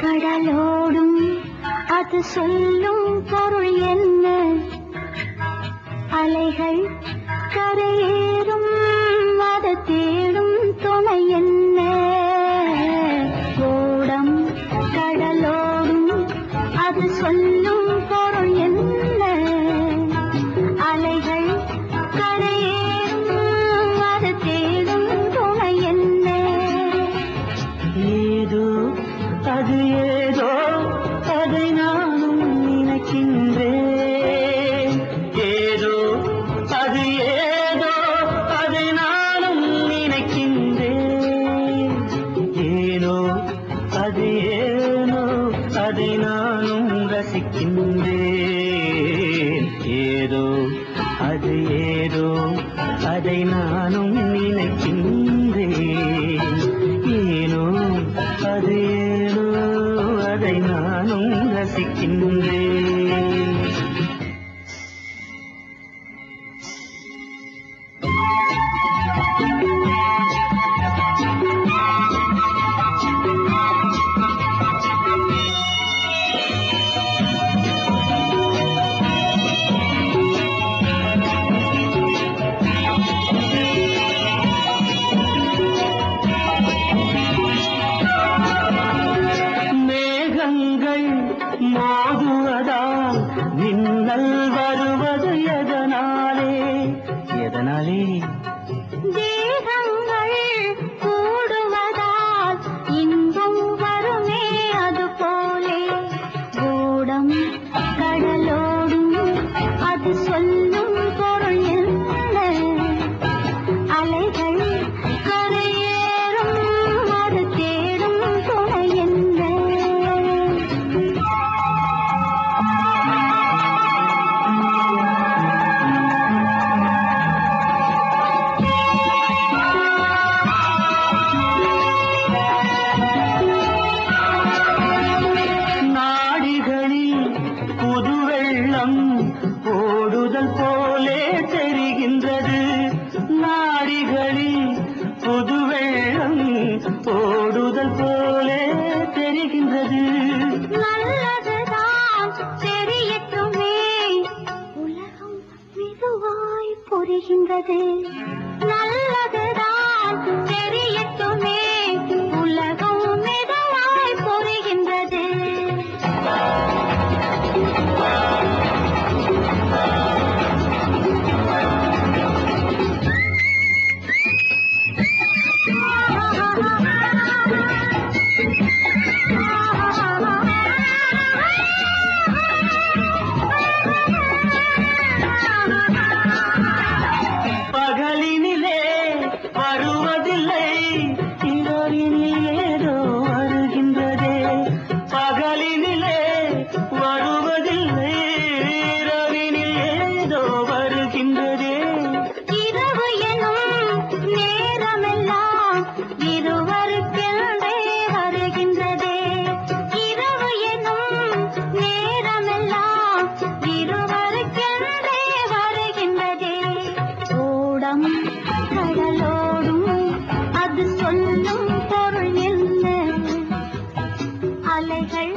கடலோடும் அது சொல்லும் பொருள் என்ன? அலைகள் கரையேறும் அது தேடும் துணை என்ன? ஓடம் கடலோடும் அது சொல்லும் மோதுவதால் மின்னல் வருவது எதனாலே? எதனாலே? போலே தெரிகின்றது. நாடிகளில் புது வெள்ளம் போடுதல் போலே தெரிகின்றது. பொரிகின்றது. நல்லதுதான் தெரியட்டுமே. உள்ளம் கடலோடும் அது சொல்லும் பொருள் என்ன? அலைகள்